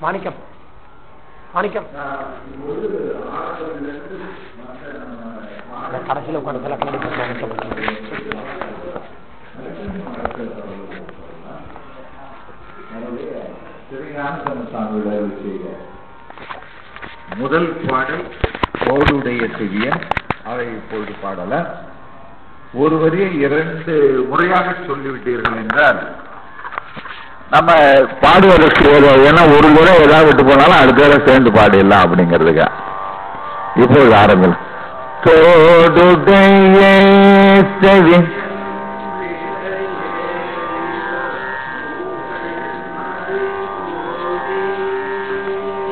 மாணிக்கம். மாணிக்கம். கடைசியில் உட்காந்து சில கண்ணாடி போட்டு முதல் பாடல் பௌருடைய செவியன் அதை இப்பொழுது பாடல. ஒரு வரியை இரண்டு முறையாக சொல்லிவிட்டீர்கள் என்றால் நம்ம பாடுவதற்கு ஏன்னா ஒரு முறை ஏதாவது விட்டு போனாலும் அடுத்த தடவை சேர்ந்து பாடிடலாம் அப்படிங்கிறதுக்கா. இப்பொழுது ஆரம்பம் தோடுடைய செவி.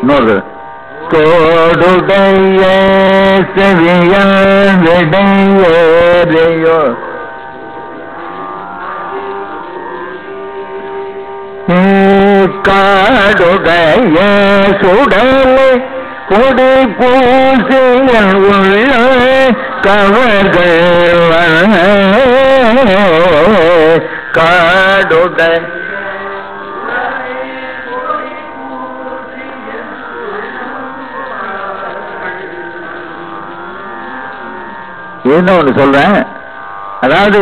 இன்னொரு தோடுடைய செவியல் காடுடைய சுடலை கொடி பூசியல் உள்ள கவர்கள் காடுடைய என்ன ஒன்று சொல்றேன். அதாவது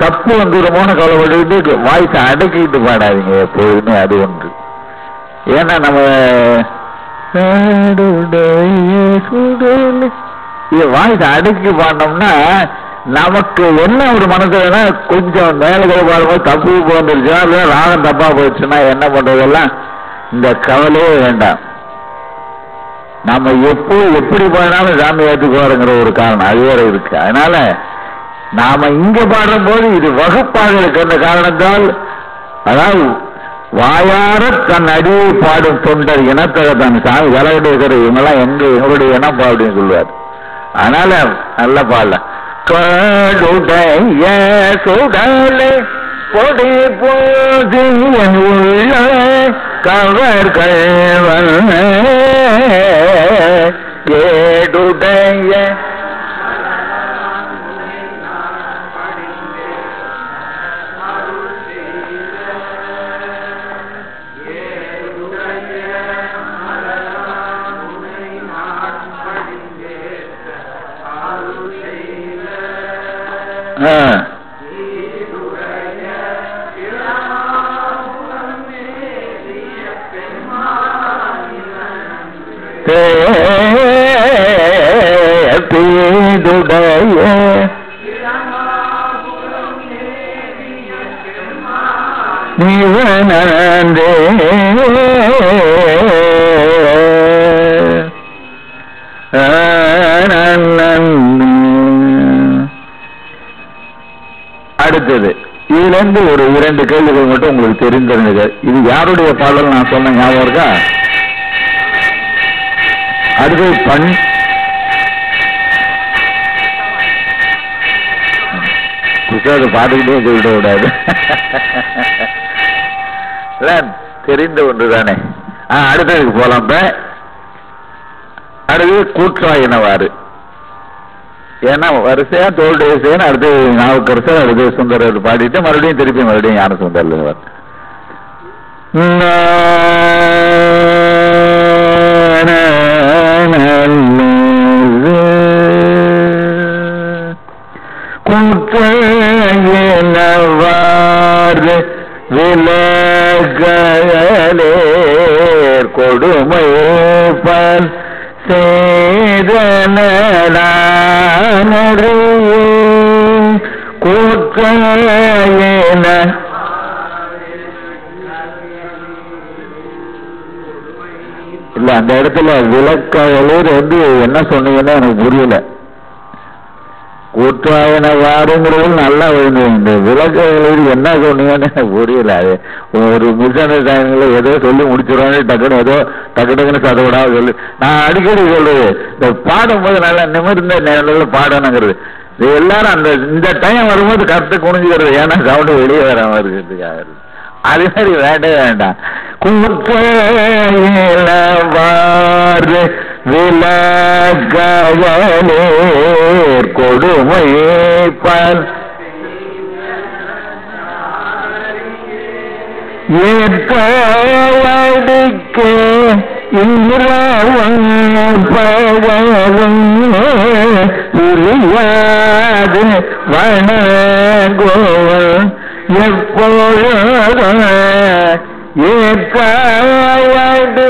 தப்பு வந்துடுமோன்னு கவலைப்பட்டுக்கிட்டு வாய்ஸை அடக்கிட்டு பாடாதீங்க எப்பொழுதுமே அது ஒன்று. ஏன்னா நம்ம இது வாய்ஸ் அடக்கி பாடினோம்னா நமக்கு என்ன ஒரு மனசுலனா கொஞ்சம் மேலே பாடும்போது தப்பு போந்துருச்சுன்னா இல்லை ராகம் தப்பா போயிடுச்சுன்னா என்ன பண்றதெல்லாம் இந்த கவலையே வேண்டாம். நம்ம எப்போ எப்படி பாடினாலும் சாமி ஏற்றுக்குவாருங்கிற ஒரு காரணம் அது வேற இருக்கு. அதனால நாம இங்க பாடும்போது இது வகுப்பாக இருக்கின்ற காரணத்தால் அதாவது வாயார தன் அடியை பாடும் தொண்டர் இனத்தக தன் சாமி விளையாட்டு இருக்கிற இவங்கெல்லாம் எங்க எங்களுடைய இனம் அப்படின்னு சொல்லுவார். அதனால நல்ல பாடல. காடுடைய சுடலை பொடி போதியன் உள்ள கவர்கள் ஏடுடைய ஆ இதுலேருந்து ஒரு இரண்டு கேள்விகள் மட்டும் உங்களுக்கு தெரிந்திருந்தது. இது யாருடைய பாடல் நான் சொன்ன ஞாபகம் இருக்கா? அடுத்தது பண் புத்தகத்தை பாட்டுக்கிட்டே சொல்லிட விடாது. தெரிந்த ஒன்று தானே ஆ அடுத்ததுக்கு போலாம் அடுத்தது கூற்றாயினவாறு. ஏன்னா வரிசையா தோல் வரிசைன்னு அடுத்து நாவுக்கரசர் அடுத்து சுந்தரர் பாடிட்டு மறுபடியும் திருப்பி மறுபடியும் ஞான சுந்தரில் விளக்கவலூர் வந்து என்ன சொன்னீங்கன்னு எனக்கு புரியல. கூற்றாயன வாருங்கிறது நல்லா இந்த விளக்கவலூர் என்ன சொன்னீங்கன்னு எனக்கு புரியல. அது ஒரு மிஸ் ஏதோ சொல்லி முடிச்சிருவாங்க டக்குனு ஏதோ டக்கு டக்குன்னு கதை சொல்லி. நான் அடிக்கடி சொல்றது இந்த பாடும்போது நல்லா நிமிர்ந்த நேரத்தில் பாடணுங்கிறது. இது எல்லாரும் அந்த இந்த டைம் வரும்போது கரெக்டாக குனிஞ்சுக்கிறது. ஏன்னா சவுண்டு வெளியே வராம இருக்கிறதுக்காக. அது மாதிரி வேண்டவே வேண்டாம். குற்றவாறு விலகவலே கொடுமை பல். ஏற்காடிக்க இந்திரவன் பழகும் புரியாது வணங்குவன் எப்பொழுதும் ஏற்காடு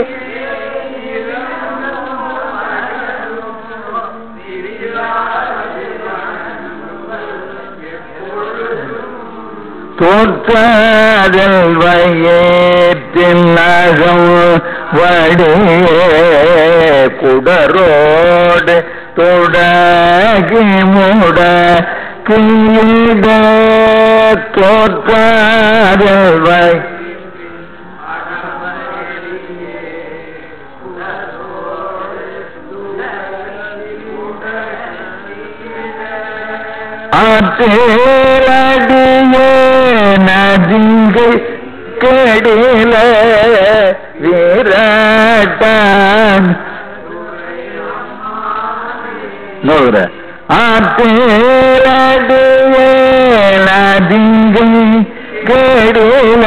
தோற்றாதல் வயேற்றின் நகம் வடியே குடரோடு தொடகி மூட கீழ தோற்றாதல் வை ஆற்றேலடியே நதிங்கள் கடில வீரட்டான் நோகிற ஆற்றேலடியே நதிங்கை கடில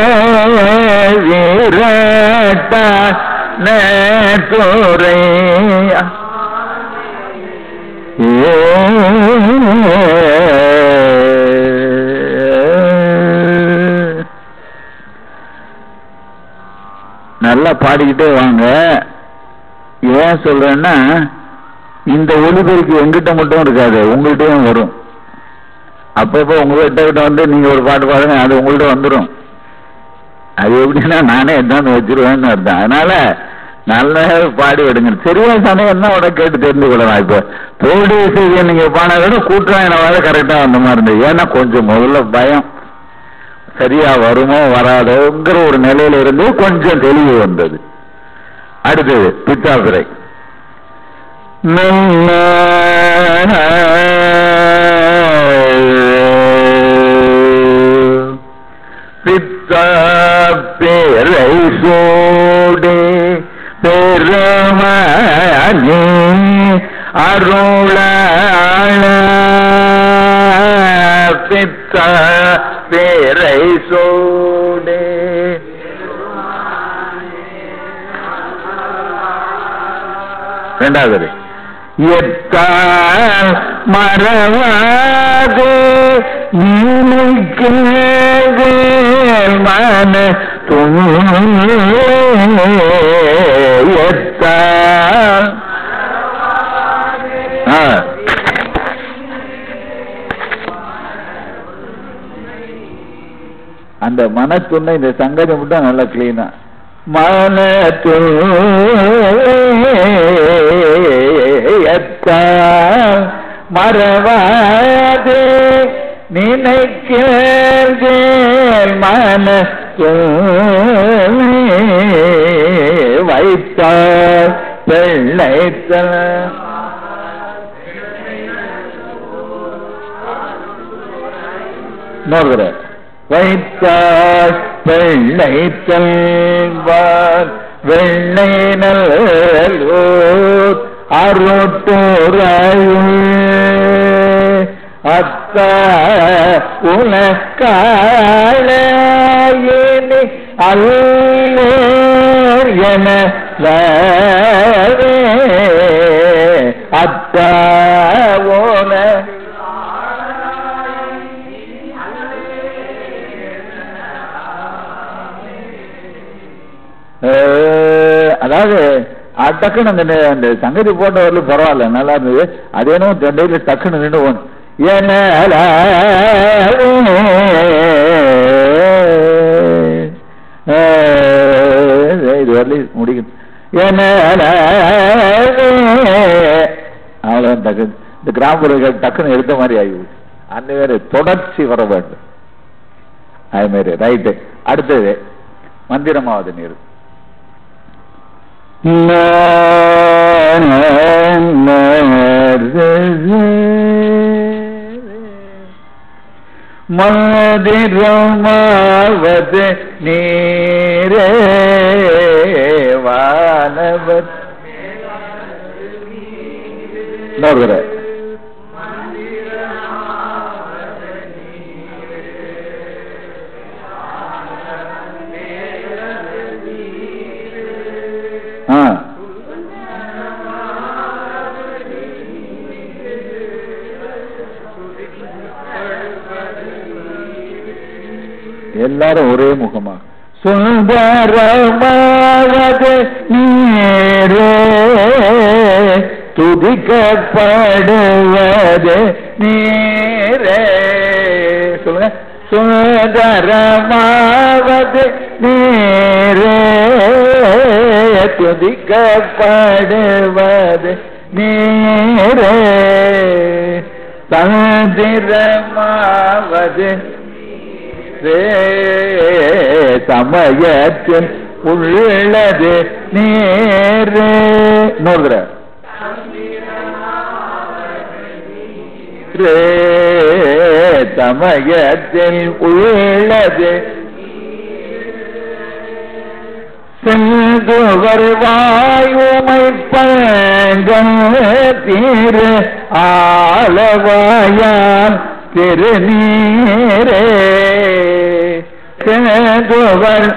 வீரட்டான் நேற்றுரை. நல்லா பாடிக்கிட்டே வாங்க. ஏன் சொல்றேன்னா இந்த ஒளிபெருக்கு எங்கிட்ட மட்டும் இருக்காது உங்கள்கிட்டயும் வரும். அப்பப்போ உங்கள்கிட்ட கிட்ட வந்து நீங்க ஒரு பாட்டு பாடுங்க அது உங்கள்கிட்ட வந்துடும் அது எப்படின்னா நானே எதாந்து வச்சிருவேன்னு அர்த்தம். அதனால நல்ல பாடி விடுங்க. சரியா சமயம் என்ன உட கேட்டு தெரிந்து கொள்ளலாம். இப்போ தோல்வி செய்ய நீங்க பாட விட வேலை கரெக்டா வந்த மாதிரி இருந்தது. ஏன்னா கொஞ்சம் முதல்ல பயம். சரியா வருமோ வராதோங்கிற ஒரு நிலையில இருந்து கொஞ்சம் தெளிவு வந்தது. அடுத்தது பித்தாசுரை பித்தா பேரை சோடே பெருமே அருள ரெண்டாவது எத்தால் மறவாது மன எத்தால் அந்த மனத்துண்ணை இந்த சங்கதி மட்டும் நல்லா கிளீனா மனத்துயத்தால் மறவாது நினைக்கிறேன் மன வைத்தார் வெள்ளைத்தல. நோக்குற வைத்தார் வெள்ளை செல்வார் வெள்ளை நல்லூர் அருட்டுரையுள் அத்த உனக்காளி அல்லேர் என டக்குன்னு அந்த அந்த சங்கதி போட்ட வரலும் பரவாயில்ல நல்லா இருந்தது அது என்னமோ தொண்டையில டக்குன்னு நின்று போன இது வரலையும் முடிக்கணும் அவ்வளோதான் டக்கு இந்த கிராமப்புறங்கள் டக்குன்னு எடுத்த மாதிரி ஆகிவிடுது அந்த மாதிரி தொடர்ச்சி வர வேண்டும் அது மாதிரி ரைட்டு அடுத்தது மந்திரமாவது நீர் மந்திரமாவது நீரே வானவர் இன்னொரு எல்லாரும் ஒரே முகமாக சுந்தரமாவது நீரே துதிக்கப்படுவது நீரே. சொல்லுங்க. சுந்தரமாவது நீரே துதிக்கப்படுவது நீரே. தந்திரமாவது ரே சமயத்தில் உள்ளது நேரே. நோதுற சமயத்தில் உள்ளது செங்குவர் வாயுமை பங்கள் தீரு ஆளவாயான் திருநீரே செங்குவர்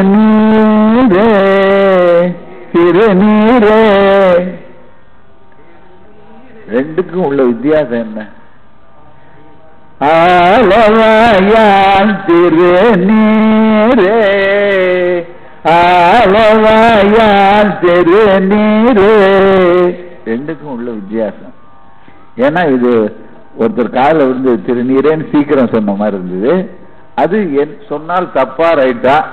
திருநீரே திருநீரே ரெண்டுக்கும் உள்ள வித்தியாசம் என்ன? ஆலவாயான் திருநீரே. ஆலவாயான் திருநீரே. ரெண்டுக்கும் உள்ள வித்தியாசம். ஏன்னா இது ஒருத்தர் காலில் வந்து திருநீரேன்னு சீக்கிரம் சொன்ன மாதிரி இருந்தது. அது என் சொன்னால் தப்பா ரைட்டா?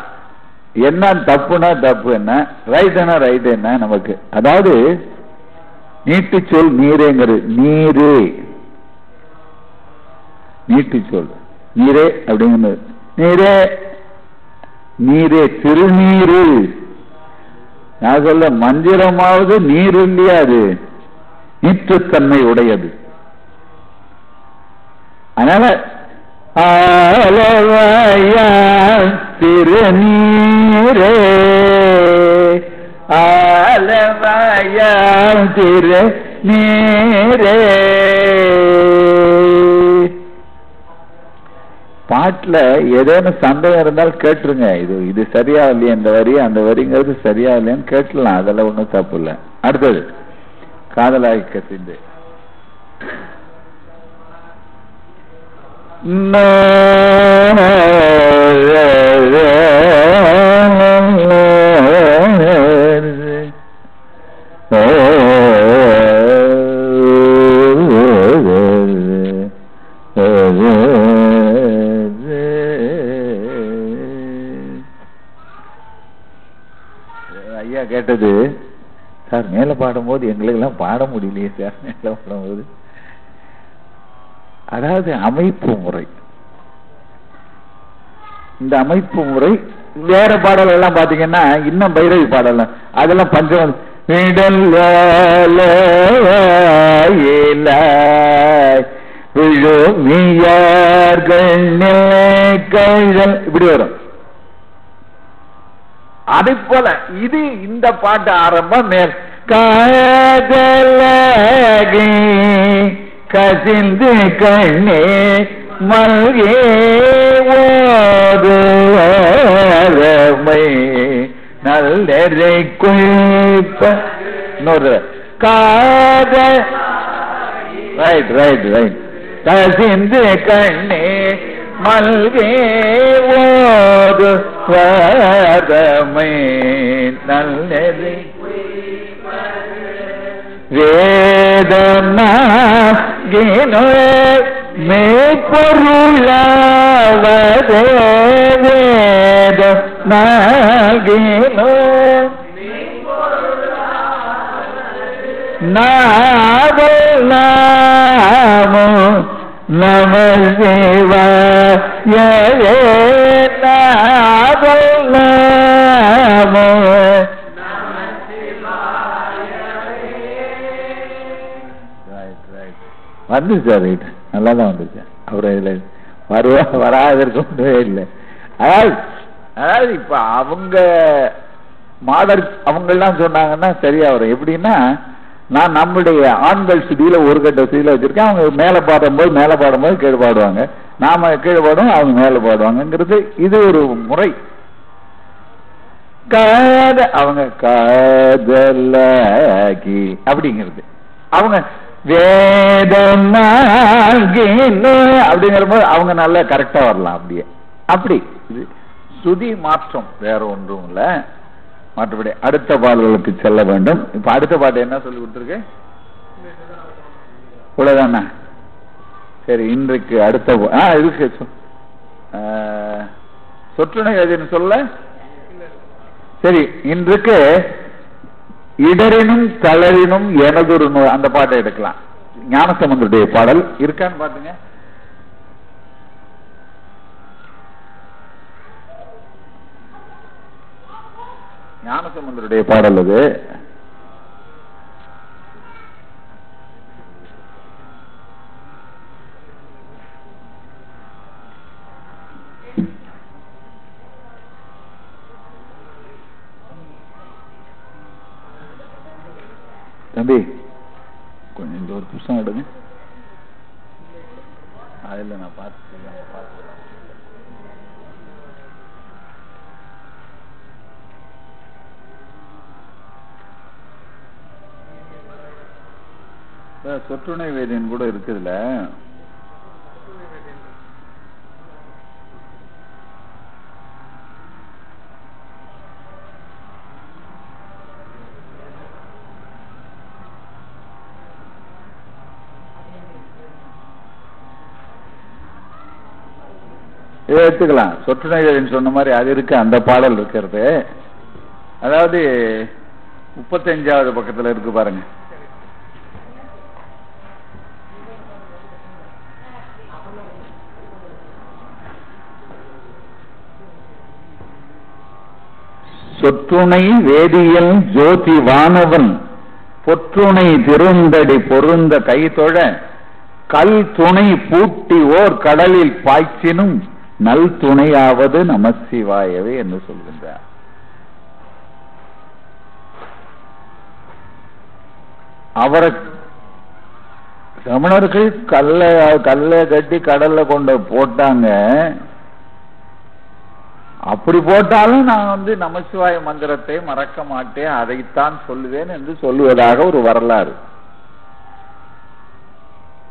என்ன தப்புனா தப்பு என்ன? ரைட்டுனா ரைட் என்ன நமக்கு? அதாவது நீட்டு சொல் நீரேங்கிறது. நீரே. நீட்டு சொல். நீரே அப்படிங்கிறது நீரே நீரே திருநீரு நான் சொல்ல மந்திரமாவது நீர் இல்லையா அது? நீற்றுத்தன்மை உடையது. அதனால திருநீரே ஆலவாயா திரு நீரே பாட்டுல ஏதேனும் சந்தேகம் இருந்தால் கேட்டுருங்க. இது இது சரியா இல்லையா? இந்த வரி அந்த வரிங்கிறது சரியா இல்லையான்னு கேட்டுலாம் அதெல்லாம் ஒன்றும் தப்பு இல்லை அடுத்தது காதலாய்க்க சிந்து No. முடியலையே சார். மேல அதாவது அமைப்பு முறை. இந்த அமைப்பு முறை வேற பாடல் எல்லாம் பாத்தீங்கன்னா இன்னும் பைரவி பாடல் அதெல்லாம் பஞ்சம். விடல் விழுமியார்கள் இப்படி வரும். அதை போல இது இந்த பாட்டு ஆரம்பம் மேல் காதலகி கசிந்து கண்ணே மல்கே ஓதுவரமை நல்லரை குளிப்ப இன்னொரு காத ரைட் ரைட் ரைட் கசிந்து கண்ணே மல்கே ஓது வரமை நல்லரை வேதனாகினோ மேற்பொருளாவதே வேத நாகினோ நாவல் நாமோ நம சிவாய நாவல் நாமோ வந்துச்சு ரைட் நல்லா தான் வந்துச்சு. அவர் இதில் வருவா வராதற்கு ஒன்றுமே இல்லை. அதாவது அதாவது இப்போ அவங்க மாடல் அவங்கெல்லாம் சொன்னாங்கன்னா சரியா வரும். எப்படின்னா நான் நம்முடைய ஆண்கள் சுதியில ஒரு கட்ட சுதியில வச்சிருக்கேன். அவங்க மேலே பாடும்போது மேலே பாடும்போது கீழே பாடுவாங்க. நாம் கீழே பாடுவோம் அவங்க மேலே பாடுவாங்கங்கிறது இது ஒரு முறை. காத அவங்க காதலாகி அப்படிங்கிறது. அவங்க வேதனாகின்னு அப்படிங்கிற போது அவங்க நல்லா கரெக்டா வரலாம் அப்படியே. அப்படி. இது சுதி மாற்றம் வேற ஒன்றும் இல்ல. மற்றபடி அடுத்த பாடல்களுக்கு செல்ல வேண்டும். இப்ப அடுத்த பாட்டு என்ன சொல்லி கொடுத்துருக்கு? இவ்வளவுதானே? சரி இன்றைக்கு அடுத்த ஆ இருக்கு சொ- சொற்றுணை சொல்ல? சரி இன்றைக்கு இடரினும் தளரினும் எனதொரு நோய் அந்த பாட்டை எடுக்கலாம். ஞானசம்பந்தருடைய பாடல். இருக்கான்னு பாத்துங்க. ஞானசம்பந்தருடைய பாடல் அது. தம்பி கொஞ்சம் இந்த ஒரு புத்தகம் எடுங்க அதில் நான் பார்த்து பார்த்து சொற்றுணை வேதியன் கூட இருக்குதுல்ல? இதை எடுத்துக்கலாம். சொற்று வேதியன் சொன்ன மாதிரி அது இருக்கு அந்த பாடல் இருக்கிறது. அதாவது முப்பத்தஞ்சாவது பக்கத்தில் இருக்கு பாருங்க. சொற்றுணை வேதியல் ஜோதி வானவன் பொற்றுணை திருந்தடி பொருந்த கைதொழ கல் துணை பூட்டி ஓர் கடலில் பாய்ச்சினும் நல் துணையாவது நமசிவாயவே என்று சொல்கின்றார். அவரை சமணர்கள் கல்ல கல்ல கட்டி கடல்ல கொண்டு போட்டாங்க. அப்படி போட்டாலும் நான் வந்து நமசிவாய மந்திரத்தை மறக்க மாட்டேன் அதைத்தான் சொல்லுவேன் என்று சொல்லுவதாக ஒரு வரலாறு.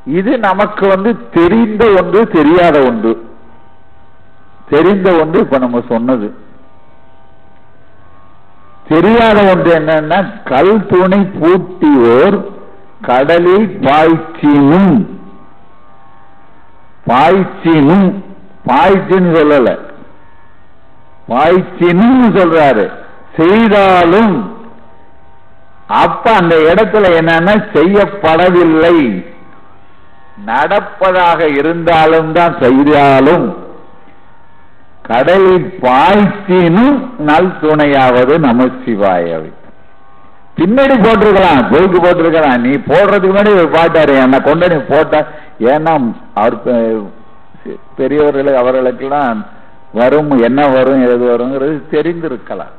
இது நமக்கு வந்து தெரிந்த ஒன்று தெரியாத ஒன்று. தெரிந்த ஒன்று இப்ப நம்ம சொன்னது. தெரியாத ஒன்று என்னன்னா கல் துணை பூட்டியோர் கடலில் பாய்ச்சினும். பாய்ச்சினும். பாய்ச்சின்னு சொல்லல. பாய்ச்சினும் சொல்றாரு. செய்தாலும் அப்ப அந்த இடத்துல என்னன்னா செய்யப்படவில்லை. நடப்பதாக இருந்தாலும் தான் செய்தாலும் கடலில் பாய்ச்சினும் நல் துணையாவது நமசிவாயவை பின்னாடி போட்டிருக்கலாம் கோயிலுக்கு போட்டிருக்கலாம் நீ போடுறதுக்கு முன்னாடி பாட்டாரு என்ன கொண்டு நீ போட்ட ஏன்னா அவர் பெ- பெரியவர்கள் அவர்களுக்கெல்லாம் வரும் என்ன வரும் எது வருங்கிறது தெரிந்திருக்கலாம்.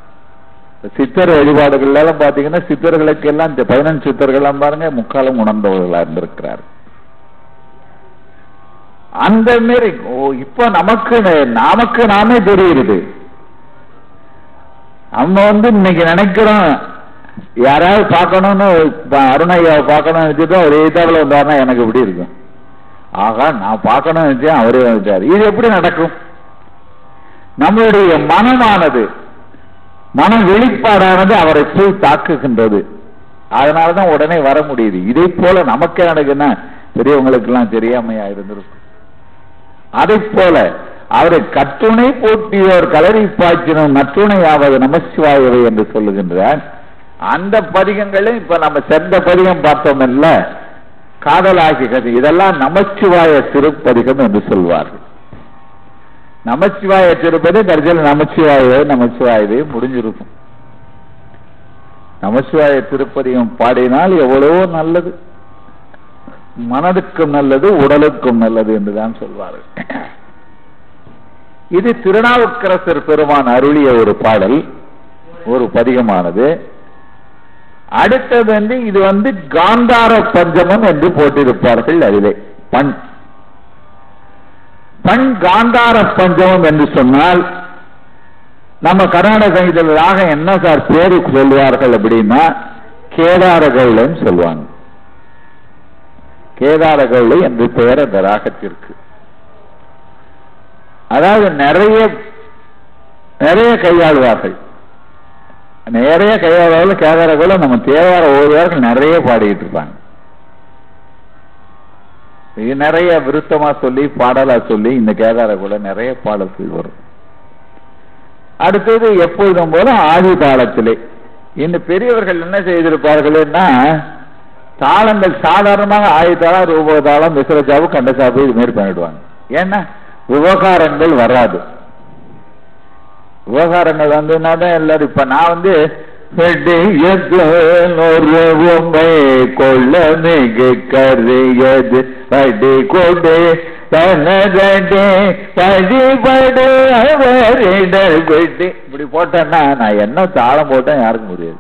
சித்தர் வழிபாடுகள்ல எல்லாம் பாத்தீங்கன்னா சித்தர்களுக்கு எல்லாம் பதினஞ்சு சித்தர்கள்லாம் பாருங்க முக்காலம் உணர்ந்தவர்களா இருந்திருக்கிறார்கள். அந்த மாரி ஓ இப்ப நமக்கு நமக்கு நாமே தெரியுது நம்ம வந்து இன்னைக்கு நினைக்கிறோம் யாராவது பார்க்கணும்னு அருணையாவை பார்க்கணும்னு வச்சுட்டு ஒரு எதிர்த்தாப்புல வந்தாருன்னா எனக்கு இப்படி இருக்கும். ஆகா நான் பார்க்கணும்னு வச்சேன் அவரே வந்துட்டார். இது எப்படி நடக்கும்? நம்மளுடைய மனமானது மன வெளிப்பாடானது அவரை போய் தாக்குகின்றது. அதனாலதான் உடனே வர முடியுது. இதை போல நமக்கே நடக்குன்னா பெரியவங்களுக்கு எல்லாம் தெரியாமையா இருந்திருக்கும். அதை போல அவரை கட்டுணை போட்டியோர் கலரி பாய்ச்சினும் நற்றுணையாவது நமசிவாயவை என்று சொல்லுகின்றார். அந்த பதிகங்களும் இப்ப நம்ம சென்ற பதிகம் பார்த்தோம் இல்ல காதலாகி கதை இதெல்லாம் நமச்சிவாய திருப்பதிகம் என்று சொல்வார்கள். நமச்சிவாய திருப்பதி கடைசியில் நமச்சிவாயவே நமச்சிவாயவே முடிஞ்சிருக்கும். நமச்சிவாய திருப்பதிகம் பாடினால் எவ்வளவோ நல்லது. மனதுக்கும் நல்லது உடலுக்கும் நல்லது என்றுதான் சொல்வார்கள். இது திருநாவுக்கரசர் பெருமான் அருளிய ஒரு பாடல் ஒரு பதிகமானது. அடுத்தது வந்து இது வந்து காந்தார பஞ்சமம் என்று போட்டிருப்பார்கள் அதிலே பண். பண் காந்தார பஞ்சமம் என்று சொன்னால் நம்ம கர்நாடக சங்கீதத்தில் ராகம் என்ன சார் பேரு சொல்வார்கள் அப்படின்னா கேதார கவுளன்னு சொல்லுவாங்க. கேதார கவுளை என்று பெயர் அந்த ராகத்திற்கு. அதாவது நிறைய நிறைய கையாளுவார்கள். நிறைய கையாளுவார்கள் கேதார கவுளை நம்ம தேவார ஓவியார்கள் நிறைய பாடிட்டு இருப்பாங்க. இது நிறைய விருத்தமா சொல்லி பாடலா சொல்லி இந்த கேதார கூட நிறைய பாடல்கள் வரும். அடுத்தது எப்பொழுதும் போல ஆதி காலத்திலே. இந்த பெரியவர்கள் என்ன செய்திருப்பார்கள்னா தாளங்கள் சாதாரணமாக ஆதி தாளம் ரூப தாளம் கண்ட கண்டசாப்பு இது மாதிரி பண்ணிடுவாங்க. ஏன்னா விவகாரங்கள் வராது. விவகாரங்கள் வந்துன்னா தான் எல்லாரும் இப்ப நான் வந்து ஒரு உண்மை கொள்ள மிகு கரியது அடி கொண்டு தனதே வழிபடு அவரிடர் இப்படி போட்டேன்னா நான் என்ன தாளம் போட்டேன் யாருக்கும் முடியாது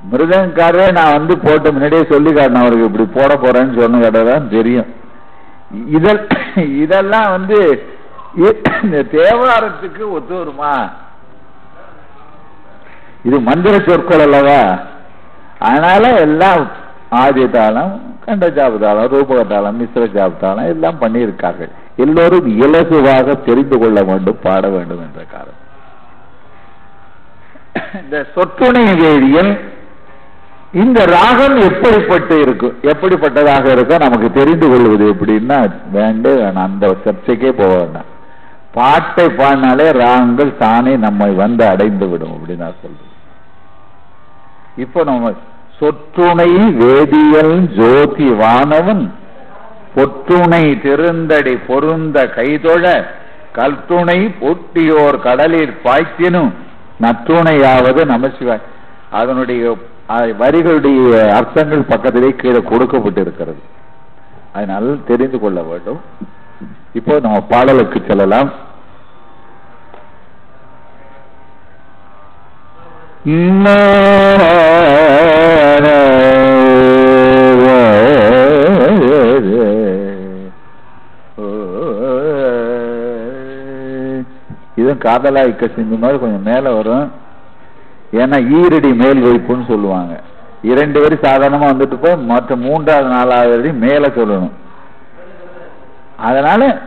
மிருதங்காரே நான் வந்து போட்டு முன்னாடியே சொல்லி காட்டினேன் அவருக்கு இப்படி போட போறேன்னு சொன்ன கேட்டதான் தெரியும். இதல் இதெல்லாம் வந்து இந்த தேவாரத்துக்கு ஒத்து வருமா இது மந்திர சொற்கள் அல்லவா? அதனால எல்லாம் ஆதி தாளம் கண்ட ஜாபதாளம் ரூபக தாளம் மிஸ்ர ஜாபதாளம் எல்லாம் பண்ணியிருக்கார்கள். எல்லோரும் இலகுவாக தெரிந்து கொள்ள வேண்டும் பாட வேண்டும் என்ற காரணம். இந்த சொற்றுணை வேதியில் இந்த ராகம் எப்படிப்பட்டு இருக்கும் எப்படிப்பட்டதாக இருக்கும் நமக்கு தெரிந்து கொள்வது எப்படின்னா வேண்டு அந்த சர்ச்சைக்கே போக வேண்டாம். பாட்டை பாடினாலே ராகங்கள் தானே நம்மை வந்து அடைந்து விடும் அப்படின்னு நான் சொல்றேன். இப்போ நம்ம சொற்றுணை வேதியல் ஜோதி வானவன் பொற்றுணை திருந்தடி பொருந்த கைதொழ கல்துணை பொட்டியோர் கடலில் பாய்த்தினும் நற்றுணையாவது நமசிவாய் அதனுடைய வரிகளுடைய அர்த்தங்கள் பக்கத்திலே கீழே கொடுக்கப்பட்டு இருக்கிறது அதனால் தெரிந்து கொள்ள வேண்டும். இப்போ நம்ம பாடலுக்கு செல்லலாம். இதுவும் காதலா இக்க செஞ்ச மாதிரி கொஞ்சம் மேல வரும். ஏன்னா ஈரடி மேல் வைப்புன்னு சொல்லுவாங்க. இரண்டு வரி சாதாரணமா வந்துட்டு போய் மற்ற மூன்றாவது நாலாவது வரி மேல சொல்லணும். அதனால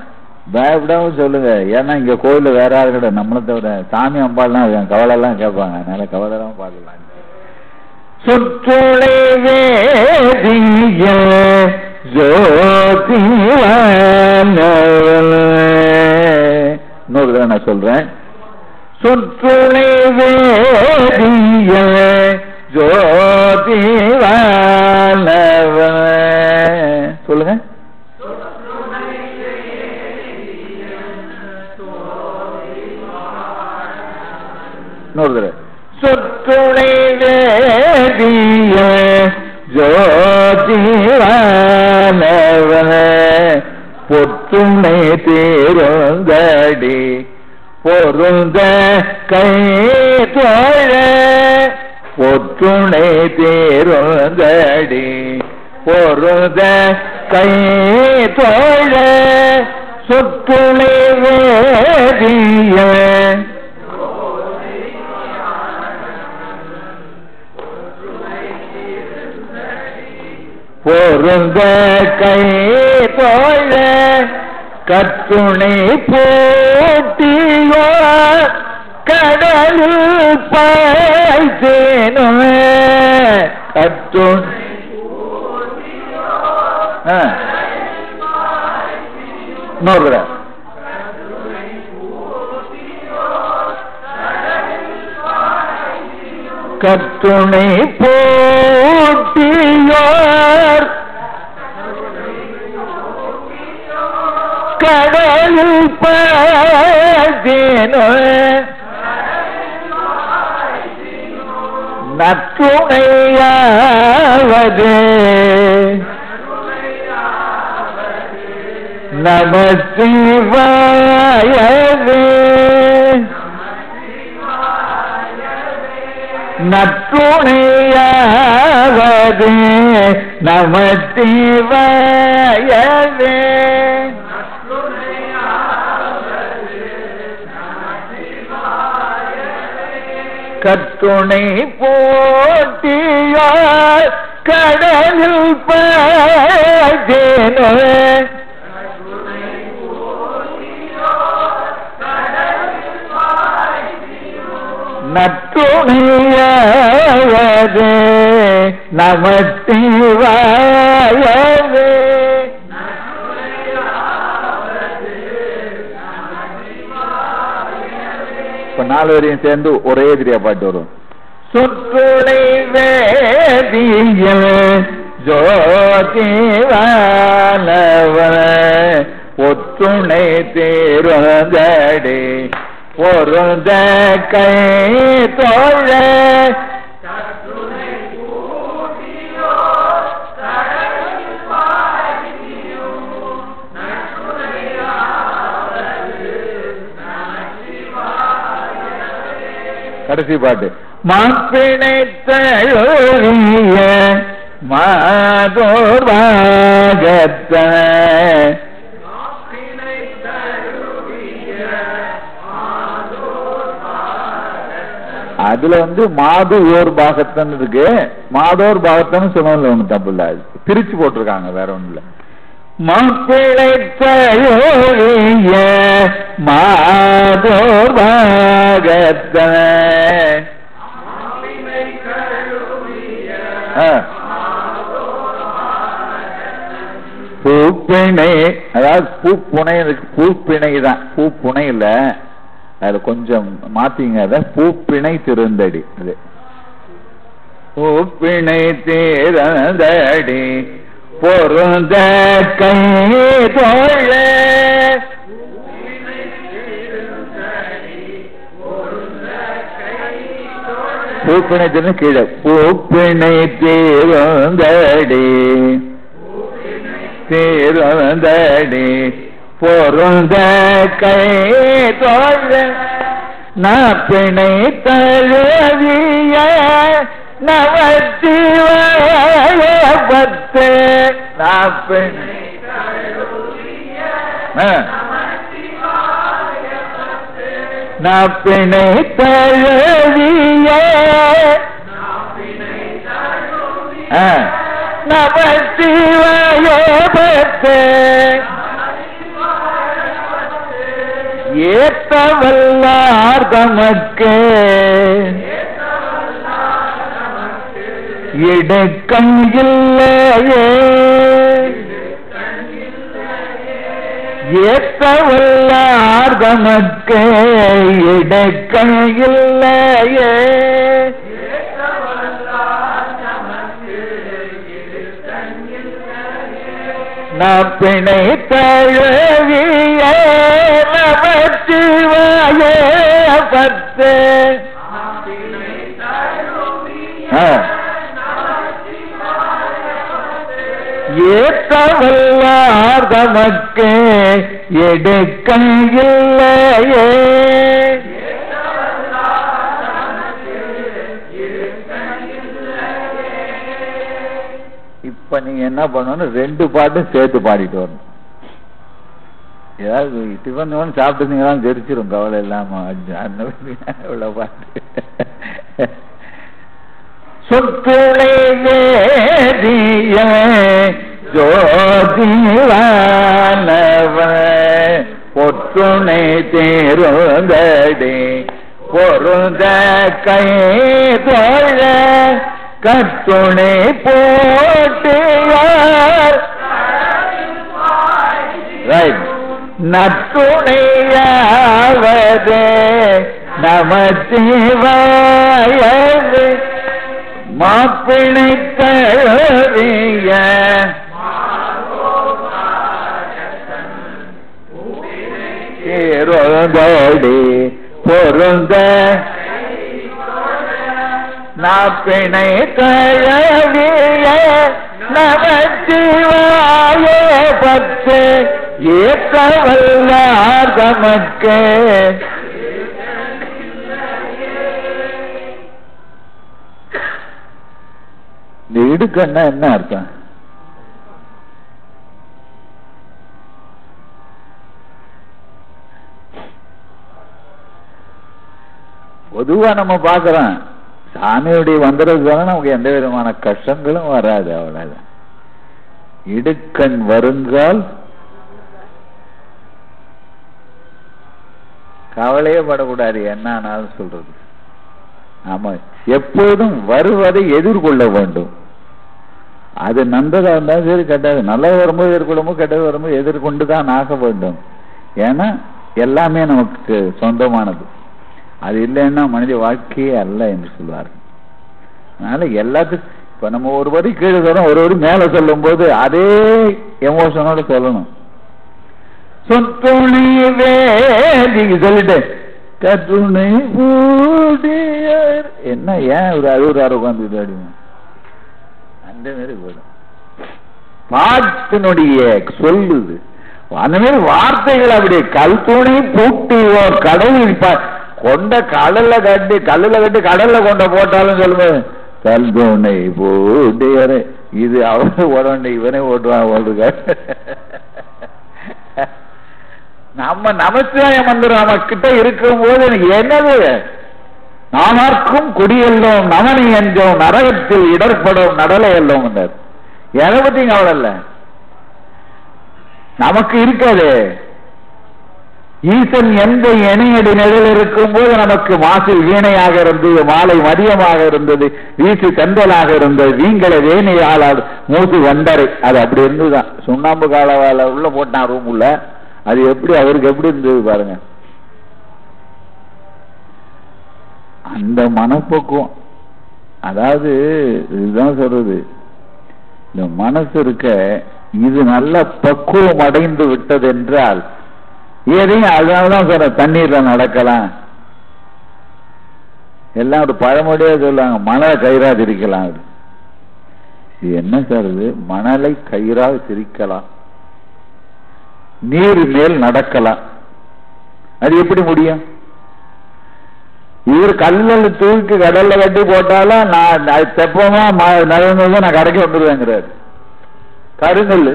பயப்படாம சொல்லுங்க. ஏன்னா இங்க கோயில்ல வேற யாரும் கிடையாது. நம்மளை தவிர சாமி அம்பாள்லாம் கவலை எல்லாம் கேட்பாங்க. அதனால கவலை எல்லாம் பாடலாம் சுற்றுளை வேதிய ஜோதி இன்னொரு நான் சொல்றேன். சுற்றுளை வேதிய ஜோதி சொல்லுங்க. இன்னொரு தடவை. சொற்றுணை வேதிய ஜோதிவானவன பொத்துணை தீருந்தடி பொருந்த கை தோழ பொற்றுணை தேருந்தடி பொருந்த கை தோழ சொற்றுணை வேதிய பொருந்த கை போல கத்துணை போட்டியோ கடலில் பாய்ச்சேனோ. கத்துணை இன்னொரு கத்துணை போட்டியோர் கடல் பாதேனோ நற்றுணையாவது நம சிவாயவே நற்றுணையாவது நம சிவாயவே கத்துணை போட்டிய கடலில் பேன நற்றுணையாவது நமச்சிவாயவே நாலு வரையும் சேர்ந்து ஒரே எதிரியா பாட்டு வரும். சுற்றுலை வேதியல் ஜோதிவானவன ஒத்துணை தேர்வதடி பொருந்த கை தோழ கடைசி பாட்டு. மாப்பிணை தழுவிய மாதோர் பாகத்த அதுல வந்து மாது ஓர் பாகத்தன் இருக்கு. மாதோர் பாகத்தன் சொன்னதுல ஒண்ணு தப்பு இல்ல. அது பிரிச்சு போட்டிருக்காங்க வேற ஒண்ணு இல்ல மாப்பிளை தழுவிய பூப்பிணை அதாவது பூப்புனை பூப்பிணை தான். பூப்புனை இல்ல. அது கொஞ்சம் மாத்திங்க. அத பூப்பிணை திருந்தடி. அது. பூப்பிணை திறந்தடி பொருந்த கை தோழ. பூப்பிணை திரு கீழே. பூப்பிணை தீர்ந்தடி தீர்ந்தடி பொருந்த கை தோழ. நான் பிணை தழுவிய நவத்திவாய பத்து நாப்பிணை நாப்பிணை தழுவிய. ஆ. பத்து ஏத்தவல்லார் தமக்கு. இடுக்கம் இல்லையே ஏத்தவல்லார் தமக்கு இடுக்கம் இல்லையே நப்பிணை தழுவிய நமச்சிவாய பத்து ஆ. ஏத்தவல்லார் தமக்கு எடுக்க இல்லையே இப்ப நீங்க என்ன பண்ணணும்? ரெண்டு பாட்டும் சேர்த்து பாடிட்டு வரணும். ஏதாவது டிஃபன் ஒன்று சாப்பிட்டுருந்தீங்களா தெரிச்சிடும் கவலை இல்லாம. அந்த பாட்டு. சொத்துளை வேதிய ஜோதிவானவ. பொற்றுணை தேருந்தடி பொருந்த கை தோழ கத்துணை போட்டியார் ரைட் நத்துணையாவது நமச்சிவாயது மாப்பிணை தழுவிய தேரோதடி பொருந்த. நாப்பிணை தழவிய நமச்சிவாய பத்து ஏற்றவல்லார் தமக்கு இந்த இடுக்கன்னா என்ன அர்த்தம்? பொதுவா நம்ம பாக்குறோம் சாமியுடைய வந்துறது நமக்கு எந்த விதமான கஷ்டங்களும் வராது அவ்வளவு. இடுக்கண் வருங்கால் கவலையே படக்கூடாது என்ன ஆனாலும் சொல்றது. ஆமா எப்போதும் வருவதை எதிர்கொள்ள வேண்டும். அது நல்லதா இருந்தாலும் சரி கெட்டது. நல்லது வரும்போது எதிர்கொள்ளும்போது கெட்டது வரும்போது எதிர்கொண்டு தான் ஆக வேண்டும். ஏன்னா எல்லாமே நமக்கு சொந்தமானது. அது இல்லைன்னா மனித வாழ்க்கையே அல்ல என்று சொல்வார் அதனால எல்லாத்துக்கும் இப்ப நம்ம ஒரு வரி கீழே சொல்றோம் ஒரு வரி மேல சொல்லும் போது அதே எமோஷனோட சொல்லணும். சொத்துணை வேதிக்கு சொல்லிட்டு கற்றுணை என்ன ஏன் ஒரு அழுகுறாரு உட்காந்துட்டு அப்படின்னு அந்த மாதிரி போயிடும். பாட்டினுடைய சொல்லுது. அந்த மாதிரி வார்த்தைகள் அப்படி கல் தூணை பூட்டியோ கடவுள் கொண்ட கடல்ல கட்டி கல்லுல கட்டி கடல்ல கொண்ட போட்டாலும் சொல்லுங்க கல் போட்டு இது அவனே உடனே இவனே ஓட்டுவான் ஓடுங்க நம்ம நமச்சிவாய மந்திரம் நம்ம கிட்ட இருக்கும் போது எனக்கு என்னது? நானார்க்கும் குடியெல்லோம் நமனை என்றோம் நரகத்தில் இடர்படும் நடலை எல்லோம் எதை பத்தியும் கவலை இல்ல நமக்கு இருக்காது ஈசன் எந்த இணையடி நிழல் இருக்கும் போது நமக்கு மாசில் வீணையாக இருந்தது மாலை மதியமாக இருந்தது வீசு கந்தலாக இருந்தது வீங்களை வேணை ஆளாது மூசி வண்டரை அது அப்படி இருந்துதான் சுண்ணாம்பு காலவால உள்ள போட்டான் ரூம் உள்ள அது எப்படி அவருக்கு எப்படி இருந்தது பாருங்க. அந்த மனப்போக்குவம் அதாவது இதுதான் சொல்றது. இந்த மனசு இருக்க இது நல்ல பக்குவம் அடைந்து விட்டது என்றால் எதையும் அதனாலதான் சொல்ற தண்ணீர்ல நடக்கலாம். எல்லாம் ஒரு பழமொழியா சொல்லுவாங்க மணலை கயிறா திரிக்கலாம் இது என்ன சார் இது மணலை கயிறா சிரிக்கலாம் நீர் மேல் நடக்கலாம். அது எப்படி முடியும்? இவர் கல்லல் தூக்கி கடல்ல கட்டி போட்டாலும் நான் தெப்பமா ம- நான் கரைக்கு வந்துருவேங்கிறாரு. கருங்கல்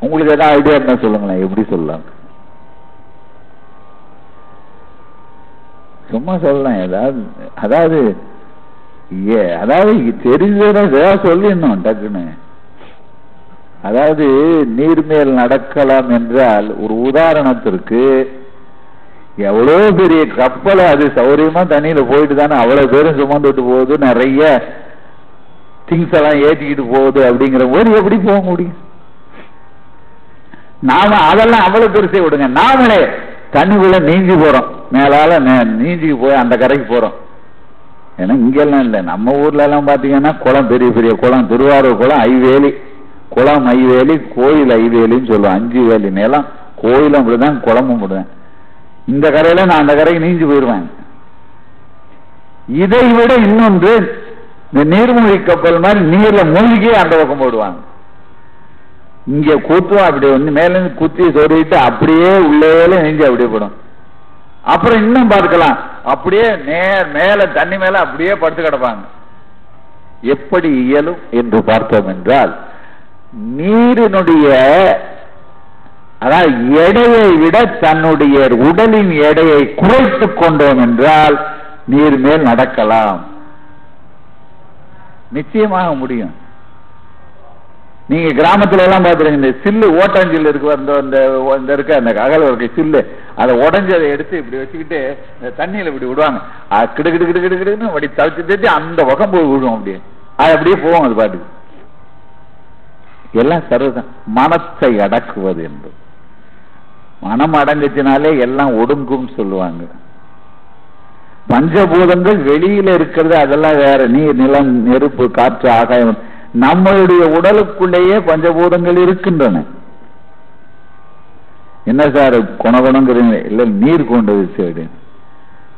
உங்களுக்கு எதாவது ஐடியா இருந்தா சொல்லுங்களேன் எப்படி சொல்லலாம்? சும்மா சொல்லலாம் ஏதாவது அதாவது ஏ அதாவது தெரிஞ்சதை ஏதாவது சொல்லிடணும் டக்குன்னு. அதாவது நீர்மேல் நடக்கலாம் என்றால் ஒரு உதாரணத்திற்கு எவ்வளோ பெரிய கப்பலை அது சௌரியமா தண்ணியில போயிட்டு தானே அவ்வளோ பேரும் சுமந்துட்டு போகுது நிறைய திங்ஸ் எல்லாம் ஏற்றிக்கிட்டு போகுது அப்படிங்கிற போது எப்படி போக முடியும்? நாம அதெல்லாம் அவ்வளவு பெருசே விடுங்க. நாமளே தண்ணிக்குள்ள நீஞ்சி போறோம். மேலால நே- நீஞ்சி போய் அந்த கரைக்கு போறோம். ஏன்னா இங்கெல்லாம் இல்லை. நம்ம ஊர்ல எல்லாம் பாத்தீங்கன்னா குளம் பெரிய பெரிய குளம் திருவாரூர் குளம் ஐவேலி. குளம் ஐவேலி கோயில் ஐவேலின்னு சொல்லுவோம் அஞ்சு வேலி நிலம் கோயிலும் அப்படிதான் குளமும் அப்படிதான். இந்த கரையில நான் அந்த கரைக்கு நீஞ்சி போயிடுவேன் இதை விட இன்னொன்று இந்த நீர்மூழ்கி கப்பல் மாதிரி நீர்ல மூழ்கி அந்த பக்கம் போடுவாங்க இங்க கூத்துவோம் அப்படி வந்து மேலேருந்து குத்தி சொருவிட்டு அப்படியே உள்ளேல நெஞ்சு அப்படியே போடும் அப்புறம் இன்னும் பார்க்கலாம். அப்படியே நேர் மேல தண்ணி மேல அப்படியே படுத்து கிடப்பாங்க. எப்படி இயலும் என்று பார்த்தோம் என்றால் நீரினுடைய அதாவது எடையை விட தன்னுடைய உடலின் எடையை குறைத்துக் கொண்டோம் என்றால் நீர் மேல் நடக்கலாம். நிச்சயமாக முடியும். நீங்க கிராமத்துல எல்லாம் பாத்துருங்க இந்த சில்லு ஓட்டாஞ்சில் இருக்கு அந்த அந்த இந்த இருக்க அந்த அகல இருக்க சில்லு அதை உடஞ்சி அதை எடுத்து இப்படி வச்சுக்கிட்டு இந்த தண்ணியில இப்படி விடுவாங்க. அது கிடு கிடு கிடு கிடு கிடுன்னு அப்படி தவிச்சு தச்சு அந்த பக்கம் போய் விடுவோம் அப்படியே. அது அப்படியே போகும் அது பாட்டுக்கு. எல்லாம் சர்வதம் மனத்தை அடக்குவது என்று. மனம் அடங்குச்சினாலே எல்லாம் ஒடுங்கும் சொல்லுவாங்க. பஞ்சபூதங்கள் வெளியில இருக்கிறது அதெல்லாம் வேற. நீர் நிலம் நெருப்பு காற்று ஆகாயம். நம்மளுடைய உடலுக்குள்ளேயே பஞ்சபூதங்கள் இருக்கின்றன. என்ன சார் குணகுணங்கிறீங்க? இல்ல நீர் கொண்டது அப்படின்னு.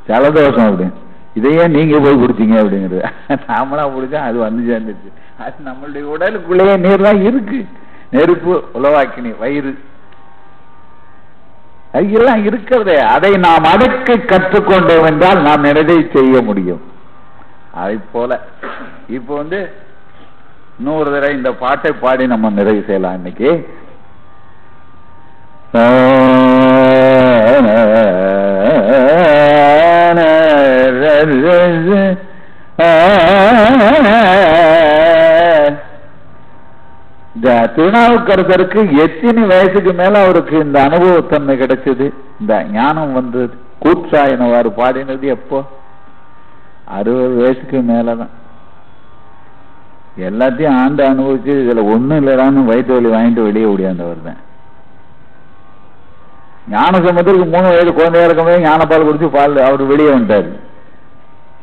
ஜலதோஷம் அப்படின்னு. இதையே நீங்க போய் குடிச்சீங்க அப்படிங்கிறது. நாமளா குடிச்சா அது வந்து சேர்ந்துச்சு அது நம்மளுடைய உடலுக்குள்ளேயே நீர் தான் இருக்கு. நெருப்பு உலவாக்கினி வயிறு. எல்லாம் இருக்கிறதே. அதை நாம் அடக்க கற்றுக்கொண்டோம் என்றால் நாம் நினைவை செய்ய முடியும்? அதை போல இப்போ வந்து இன்னொரு தடவை இந்த பாட்டை பாடி நம்ம நிறைவு செய்யலாம் இன்னைக்கு. இந்த திருநாவுக்கரசருக்கு எத்தனை வயசுக்கு மேல அவருக்கு இந்த அனுபவத்தன்மை கிடைச்சது? இந்த ஞானம் வந்தது. கூற்றாயினவாறு பாடினது எப்போ? அறுபது வயசுக்கு மேலதான். எல்லாத்தையும் ஆண்டு அனுபவிச்சு இதுல ஒண்ணும் இல்லடான்னு வயிற்று வலி வாங்கிட்டு வெளியே ஓடியாந்தவர் தான். ஞான சம்பந்தருக்கு மூணு வயது குழந்தையா இருக்கும்போது ஞானப்பால் குடிச்சு பால் அவர் வெளியே வந்துட்டாரு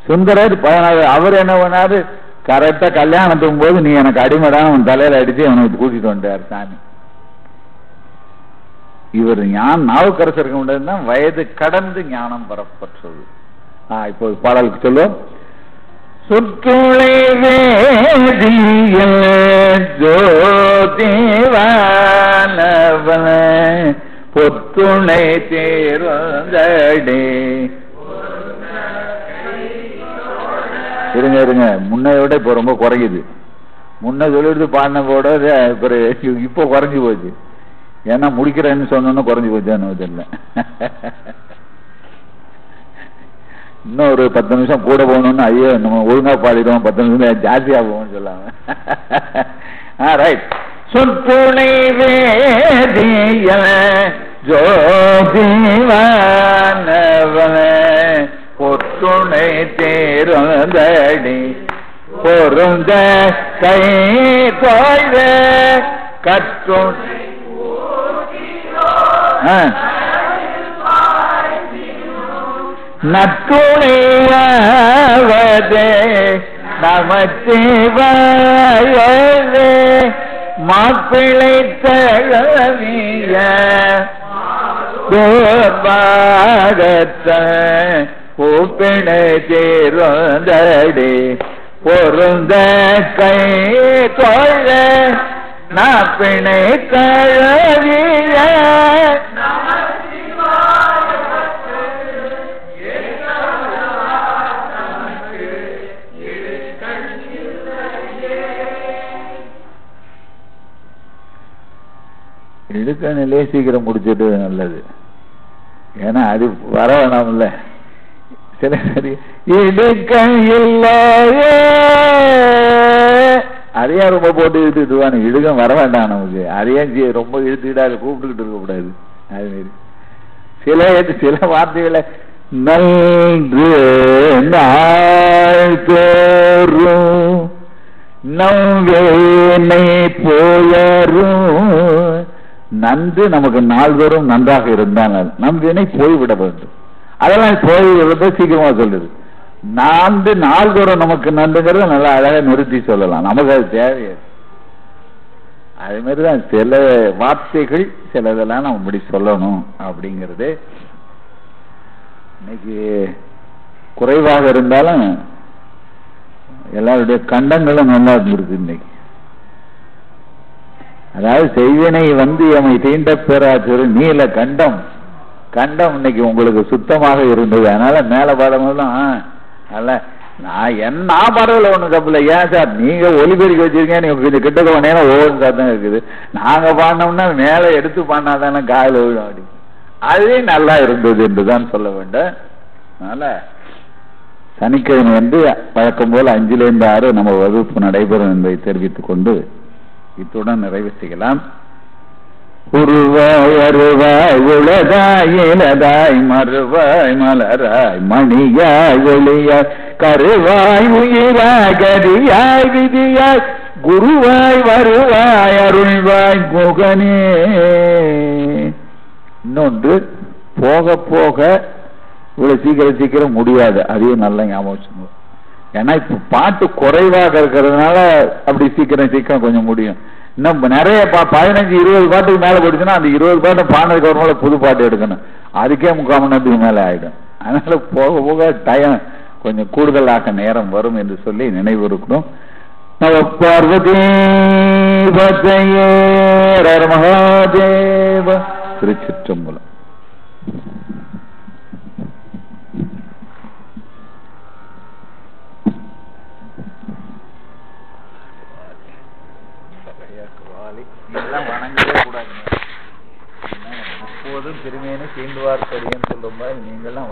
சுந்தரர் பதினாறு அவர் என்ன பண்ணாரு? கரெக்டா கல்யாணத்துக்கும் போது நீ எனக்கு அடிமைதான் அவன் தலையில அடிச்சு அவனுக்கு கூட்டிட்டு வந்தார் சாமி. இவர் ஞான் நாவுக்கரசருக்கு உண்டதுன்னா வயது கடந்து ஞானம் பெறப்பட்டது ஆஹ் இப்போ பாடலுக்கு சொல்லுவோம் சுற்றுளை வேதிய ஜோதிவானவன பொத்துணை தேர்ந்தடே இருங்க இருங்க. முன்னைய விட இப்போ ரொம்ப குறையுது. முன்ன சொல்லிட்டு பாடின போட இப்போ இப்போ குறைஞ்சி போச்சு. ஏன்னா முடிக்கிறேன்னு சொன்னோன்னு குறைஞ்சி போச்சான்னு தெரியல. இன்னும் ஒரு பத்து நிமிஷம் கூட போகணும்னு ஐயோ நம்ம ஒழுங்காக பாடிடுவோம் பத்து நிமிஷம் ஜாஸ்தியாக போவோம்னு சொல்லாம. ஆ ரைட் சொற்புனை வேதிய ஜோதிவானவன துணை தேர்ந்தடி. பொருந்த கை தோய்வ கற்றுணை நத்துணையாவதே நமச்சிவாயதே மாப்பிளை தழவிய பாடத்த கூப்பிணை தேர்ந்தடி பொருந்த கை கொள்ள நாப்பிணை தழவிய இடுக்கணிலே சீக்கிரம் முடிச்சிட்டு நல்லது. ஏன்னா அது வர வேணாம்ல. சில சரி இடுக்கையில் அதையே ரொம்ப போட்டு இழுத்துட்டுவானு இழுகம் வர வேண்டாம் நமக்கு. அதையும் ரொம்ப இழுத்துக்கிட்டா அதை கூப்பிட்டுக்கிட்டு இருக்கக்கூடாது. அது சில சில வார்த்தைகளை நன்று நாள் தோறும் நவ்வேனை போயரும். நன்று நமக்கு நாள்தோறும் நன்றாக இருந்தால் நம் வினை போய்விட வேண்டும். அதெல்லாம் போய்விடுறத சீக்கிரமா சொல்லுது. நான்கு நாள்தோறும் நமக்கு நன்றுங்கிறத நல்லா அழகா நிறுத்தி சொல்லலாம். நமக்கு அது தேவையா. அது மாதிரிதான் சில வார்த்தைகள் சிலதெல்லாம் நம்ம இப்படி சொல்லணும் அப்படிங்கிறது. இன்னைக்கு குறைவாக இருந்தாலும் எல்லாருடைய கண்டங்களும் நல்லா இருந்திருக்கு இன்னைக்கு. அதாவது செய்வினை வந்து எமை தீண்ட பெறாச்சிரு நீல கண்டம். கண்டம் இன்னைக்கு உங்களுக்கு சுத்தமாக இருந்தது. அதனால மேல பாடும்போதெல்லாம் அல்ல நான் என்ன நான் ஒன்றும் ஒண்ணு இல்லை ஏன் சார்? நீங்க ஒலிபெருக்கி வச்சிருக்கீங்க நீங்க கொஞ்சம் கிட்ட நேரம் சார் சத்தம் இருக்குது. நாங்க பாடினோம்னா மேல எடுத்து பாடினாதானே காயில் விழும் அப்படி. அதே நல்லா இருந்தது என்றுதான் சொல்ல வேண்டும். அதனால சனிக்கிழமை வந்து வழக்கம் போல அஞ்சிலிருந்து ஆறு நம்ம வகுப்பு நடைபெறும் என்பதை தெரிவித்துக் கொண்டு இத்துடன் நிறைவு செய்யலாம். உருவாய் அருவாய் உளதாய் இலதாய் மறுவாய் மலராய் மணியாய் ஒளியாய் கருவாய் உயிராய் கதியாய் விதியாய் குருவாய் வருவாய் அருள்வாய் முகனே. இன்னொன்று போக போக இவ்வளவு சீக்கிரம் சீக்கிரம் முடியாது. அதையும் நல்லா ஞாபகம் வச்சுக்கணும். ஏன்னா இப்ப பாட்டு குறைவாக இருக்கிறதுனால அப்படி சீக்கிரம் சீக்கிரம் கொஞ்சம் முடியும். இன்னும் நிறைய பா பதினஞ்சு இருபது பாட்டுக்கு மேல போயிடுச்சுன்னா அந்த இருபது பாட்டு பாடினதுக்கு அப்புறமா புது பாட்டு எடுக்கணும். அதுக்கே முக்கால் மணி நேரத்துக்கு மேல ஆயிடும். அதனால போக போக டயம் கொஞ்சம் கூடுதலாக நேரம் வரும் என்று சொல்லி நினைவு இருக்கணும். நவ பார்வதி பஜயேரர் மகாதேவ திருச்சிற்றம்பலம் பரவாயில்லை அதெல்லாம் வணங்கவே கூடாதுங்க. எப்போதும் திருமேனு தீண்டுவார் தெரியும் சொல்ற நீங்கள்லாம்